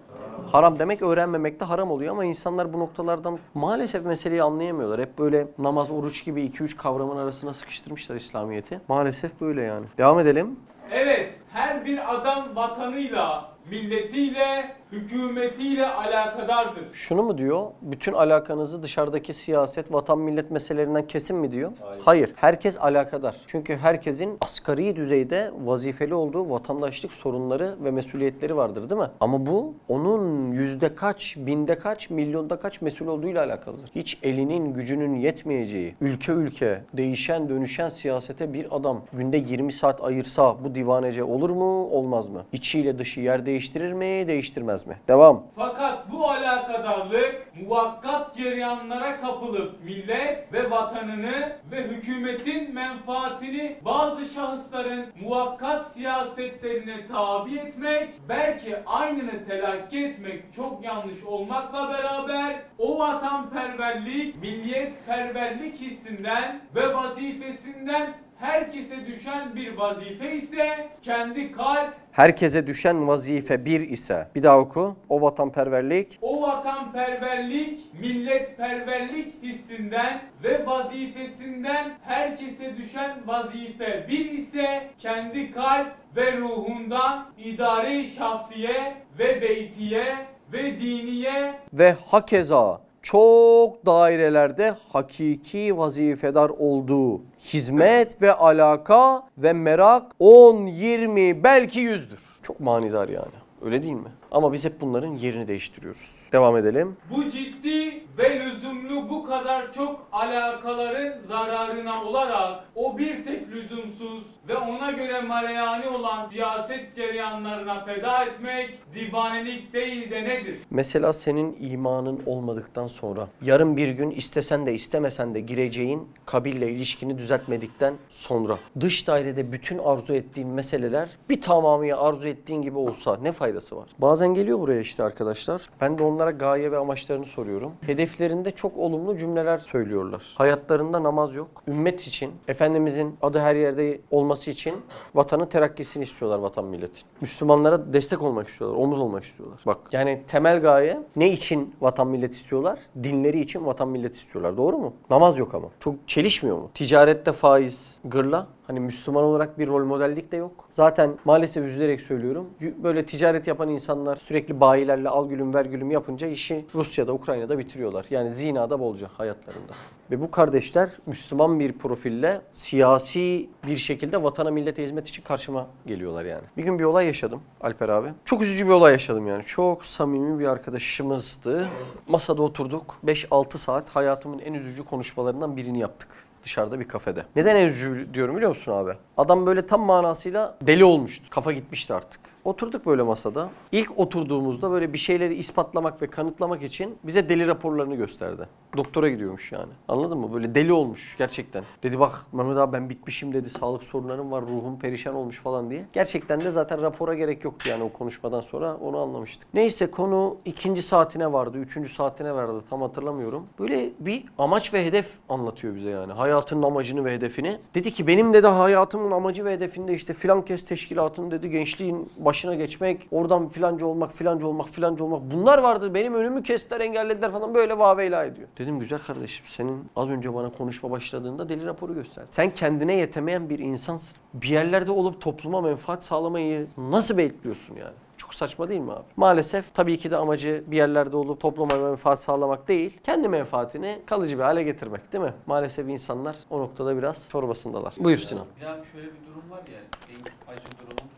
Speaker 1: Haram demek öğrenmemek de haram oluyor ama insanlar bu noktalardan maalesef meseleyi anlayamıyorlar. Hep böyle namaz, oruç gibi 2-3 kavramın arasına sıkıştırmışlar İslamiyet'i. Maalesef böyle yani. Devam edelim.
Speaker 6: Evet, her bir adam vatanıyla, milletiyle, hükümetiyle alakadardır.
Speaker 1: Şunu mu diyor? Bütün alakanızı dışarıdaki siyaset, vatan, millet meselelerinden kesin mi diyor? Hayır. Herkes alakadar. Çünkü herkesin asgari düzeyde vazifeli olduğu vatandaşlık sorunları ve mesuliyetleri vardır değil mi? Ama bu onun yüzde kaç, binde kaç, milyonda kaç mesul olduğuyla alakalıdır. Hiç elinin gücünün yetmeyeceği, ülke ülke değişen dönüşen siyasete bir adam günde 20 saat ayırsa bu divanece olur mu, olmaz mı? İçiyle dışı yer değiştirir mi, değiştirmez mi? Devam.
Speaker 6: Fakat bu alakadarlık muvakkat cereyanlara kapılıp millet ve vatanını ve hükümetin menfaatini bazı şahısların muvakkat siyasetlerine tabi etmek, belki aynını telakki etmek çok yanlış olmakla beraber o vatanperverlik, milliyetperverlik hissinden ve vazifesinden herkese düşen bir vazife ise kendi kalp.
Speaker 1: Herkese düşen vazife bir ise, bir daha oku, o vatanperverlik,
Speaker 6: o vatanperverlik, milletperverlik hissinden ve vazifesinden herkese düşen vazife bir ise kendi kalp ve ruhundan idare-i şahsiye ve beytiye ve diniye
Speaker 1: ve hakeza çok dairelerde hakiki vazifedar olduğu hizmet ve alaka ve merak 10, 20 belki 100'dür. Çok manidar yani. Öyle değil mi? Ama biz hep bunların yerini değiştiriyoruz. Devam edelim.
Speaker 6: bu ciddi ve lüzumlu bu kadar çok alakaların zararına olarak o bir tek lüzumsuz ve ona göre mareyani olan siyaset cereyanlarına feda etmek divanelik değil de nedir?
Speaker 1: Mesela senin imanın olmadıktan sonra yarın bir gün istesen de istemesen de gireceğin kabille ilişkini düzeltmedikten sonra dış dairede bütün arzu ettiğin meseleler bir tamamıyla arzu ettiğin gibi olsa ne faydası var? Bazen geliyor buraya işte arkadaşlar. Ben de onlara gaye ve amaçlarını soruyorum. Hedeflerinde çok olumlu cümleler söylüyorlar. Hayatlarında namaz yok. Ümmet için, Efendimizin adı her yerde olması için vatanın terakkisini istiyorlar vatan milletin. Müslümanlara destek olmak istiyorlar, omuz olmak istiyorlar. Bak yani temel gaye ne için vatan millet istiyorlar? Dinleri için vatan millet istiyorlar. Doğru mu? Namaz yok ama. Çok çelişmiyor mu? Ticarette faiz gırla, Hani Müslüman olarak bir rol modellik de yok. Zaten maalesef üzülerek söylüyorum. Böyle ticaret yapan insanlar sürekli bayilerle al gülüm ver gülüm yapınca işi Rusya'da, Ukrayna'da bitiriyorlar. Yani zinada bolca hayatlarında. Ve bu kardeşler Müslüman bir profille siyasi bir şekilde vatana millete hizmet için karşıma geliyorlar yani. Bir gün bir olay yaşadım Alper abi. Çok üzücü bir olay yaşadım yani. Çok samimi bir arkadaşımızdı. Masada oturduk. 5-6 saat hayatımın en üzücü konuşmalarından birini yaptık dışarıda bir kafede. Neden en üzücü diyorum biliyor musun abi? Adam böyle tam manasıyla deli olmuştu. Kafa gitmişti artık. Oturduk böyle masada. İlk oturduğumuzda böyle bir şeyleri ispatlamak ve kanıtlamak için bize deli raporlarını gösterdi. Doktora gidiyormuş yani. Anladın mı? Böyle deli olmuş gerçekten. Dedi bak Mehmet abi ben bitmişim dedi. Sağlık sorunlarım var. Ruhum perişan olmuş falan diye. Gerçekten de zaten rapora gerek yoktu yani o konuşmadan sonra onu anlamıştık. Neyse konu ikinci saatine vardı. Üçüncü saatine vardı. Tam hatırlamıyorum. Böyle bir amaç ve hedef anlatıyor bize yani. Hayatının amacını ve hedefini. Dedi ki benim de hayatımın amacı ve hedefinde işte filan kes teşkilatının dedi gençliğin başına geçmek, oradan filanca olmak, filanca olmak, filanca olmak. Bunlar vardı. Benim önümü kestiler, engellediler falan böyle vaveyla ediyor. Dedim güzel kardeşim senin az önce bana konuşma başladığında deli raporu gösterdin. Sen kendine yetemeyen bir insansın. Bir yerlerde olup topluma menfaat sağlamayı nasıl bekliyorsun yani? Çok saçma değil mi abi? Maalesef tabii ki de amacı bir yerlerde olup topluma menfaat sağlamak değil, kendi menfaatini kalıcı bir hale getirmek değil mi? Maalesef insanlar o noktada biraz çorbasındalar. Buyur Sinan.
Speaker 3: Bir şöyle bir durum var ya, en acı durumu.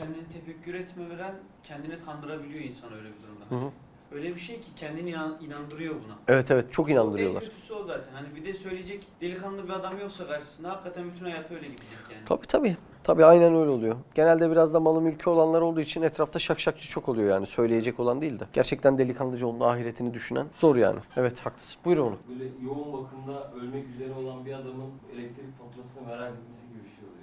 Speaker 3: Kendini tefekkür etmeden kendini kandırabiliyor insan öyle bir durumda.
Speaker 1: Hı hı.
Speaker 3: Öyle bir şey ki kendini inan- inandırıyor buna.
Speaker 1: Evet evet çok inandırıyorlar.
Speaker 3: En kötüsü o zaten. Hani bir de söyleyecek delikanlı bir adam yoksa karşısında hakikaten bütün hayatı öyle gidecek yani.
Speaker 1: Tabii tabii. Tabii aynen öyle oluyor. Genelde biraz da malı mülkü olanlar olduğu için etrafta şakşakçı çok oluyor yani. Söyleyecek olan değil de. Gerçekten delikanlıca onun ahiretini düşünen zor yani. Evet haklısın. Buyur onu.
Speaker 5: Böyle yoğun bakımda ölmek üzere olan bir adamın elektrik faturasını merak etmesi gibi bir şey oluyor.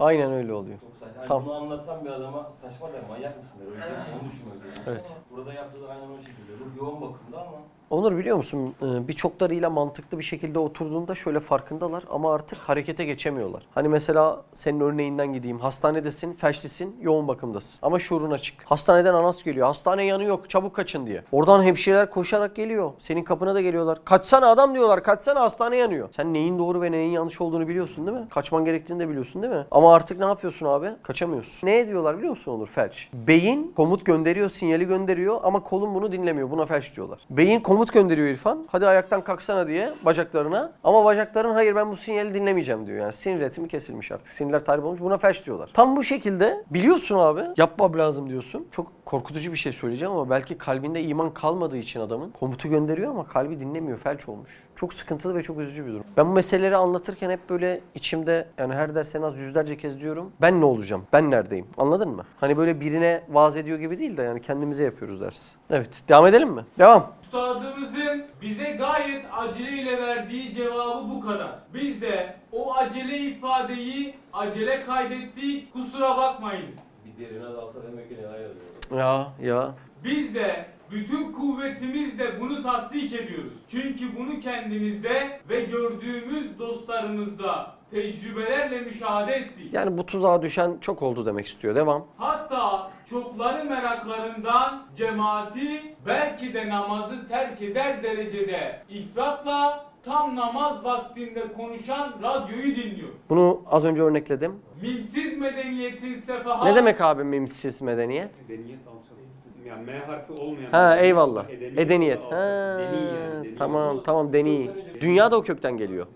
Speaker 1: Aynen öyle oluyor.
Speaker 5: Yani
Speaker 1: Tamam.
Speaker 5: Bunu anlatsam bir adama saçma der, manyak mısın der. Öleceksin onu düşünmek lazım.
Speaker 1: Evet.
Speaker 5: Burada yaptığı da aynen o şekilde. Ruh yoğun bakımda ama
Speaker 1: Onur biliyor musun Ee, birçoklarıyla mantıklı bir şekilde oturduğunda şöyle farkındalar ama artık harekete geçemiyorlar. Hani mesela senin örneğinden gideyim. Hastanedesin, felçlisin, yoğun bakımdasın. Ama şuurun açık. Hastaneden anas geliyor. Hastane yanıyor, çabuk kaçın diye. Oradan hemşireler koşarak geliyor. Senin kapına da geliyorlar. Kaçsana adam diyorlar. Kaçsana hastane yanıyor. Sen neyin doğru ve neyin yanlış olduğunu biliyorsun değil mi? Kaçman gerektiğini de biliyorsun değil mi? Ama artık ne yapıyorsun abi? Kaçamıyorsun. Ne ediyorlar biliyor musun Onur? Felç. Beyin komut gönderiyor, sinyali gönderiyor ama kolun bunu dinlemiyor. Buna felç diyorlar. Beyin komut gönderiyor İrfan. Hadi ayaktan kalksana diye bacaklarına. Ama bacakların hayır ben bu sinyali dinlemeyeceğim diyor. Yani sinir iletimi kesilmiş artık. Sinirler tahrip olmuş. Buna felç diyorlar. Tam bu şekilde biliyorsun abi. Yapmam lazım diyorsun. Çok korkutucu bir şey söyleyeceğim ama belki kalbinde iman kalmadığı için adamın komutu gönderiyor ama kalbi dinlemiyor. Felç olmuş. Çok sıkıntılı ve çok üzücü bir durum. Ben bu meseleleri anlatırken hep böyle içimde yani her ders en az yüzlerce kez diyorum. Ben ne olacağım? Ben neredeyim? Anladın mı? Hani böyle birine vaaz ediyor gibi değil de yani kendimize yapıyoruz ders. Evet. Devam edelim mi? Devam.
Speaker 6: Üstadımızın bize gayet aceleyle verdiği cevabı bu kadar. Biz de o acele ifadeyi acele kaydettik kusura bakmayınız.
Speaker 5: bir derine dalsa demek ki neler yazıyor.
Speaker 1: Ya ya.
Speaker 6: Biz de bütün kuvvetimizle bunu tasdik ediyoruz. Çünkü bunu kendimizde ve gördüğümüz dostlarımızda tecrübelerle müşahede ettik.
Speaker 1: Yani bu tuzağa düşen çok oldu demek istiyor. Devam.
Speaker 6: Hatta çokları meraklarından cemaati belki de namazı terk eder derecede ifratla tam namaz vaktinde konuşan radyoyu dinliyor.
Speaker 1: Bunu az önce örnekledim.
Speaker 6: Mimsiz medeniyetin sefahat...
Speaker 1: Ne demek abi mimsiz medeniyet?
Speaker 8: Edeniyet alçak. Yani M harfi olmayan.
Speaker 1: Ha eyvallah.
Speaker 8: Edeniyet.
Speaker 1: Edeniyet. Ha,
Speaker 8: Deni yani. Deni.
Speaker 1: tamam tamam deni. Dünya da o kökten geliyor.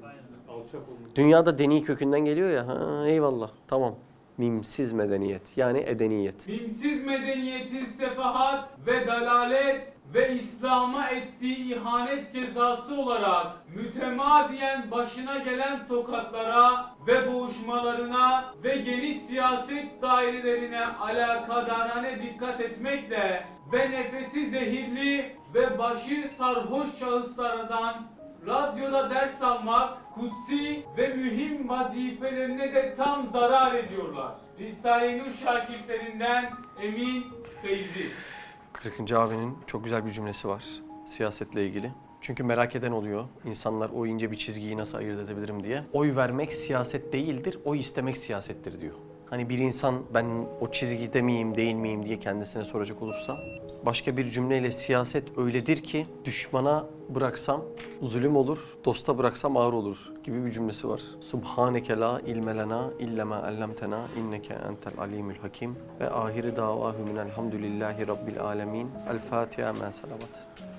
Speaker 1: Dünyada deni kökünden geliyor ya. Ha, eyvallah. Tamam. Mimsiz medeniyet. Yani edeniyet.
Speaker 6: Mimsiz medeniyetin sefahat ve dalalet ve İslam'a ettiği ihanet cezası olarak mütemadiyen başına gelen tokatlara ve boğuşmalarına ve geniş siyaset dairelerine alakadarane dikkat etmekle ve nefesi zehirli ve başı sarhoş şahıslardan radyoda ders almak kutsi ve mühim vazifelerine de tam zarar ediyorlar. Risale-i Nur şakirtlerinden Emin Feyzi.
Speaker 1: 40. abinin çok güzel bir cümlesi var siyasetle ilgili. Çünkü merak eden oluyor. İnsanlar o ince bir çizgiyi nasıl ayırt edebilirim diye. Oy vermek siyaset değildir, oy istemek siyasettir diyor. Hani bir insan ben o çizgide miyim değil miyim diye kendisine soracak olursa. Başka bir cümleyle siyaset öyledir ki düşmana bıraksam zulüm olur, dosta bıraksam ağır olur gibi bir cümlesi var. Subhaneke la ilme lena illa ma allamtena inneke entel alimul hakim ve ahiri davahu minelhamdülillahi rabbil alemin. El Fatiha ma salavat.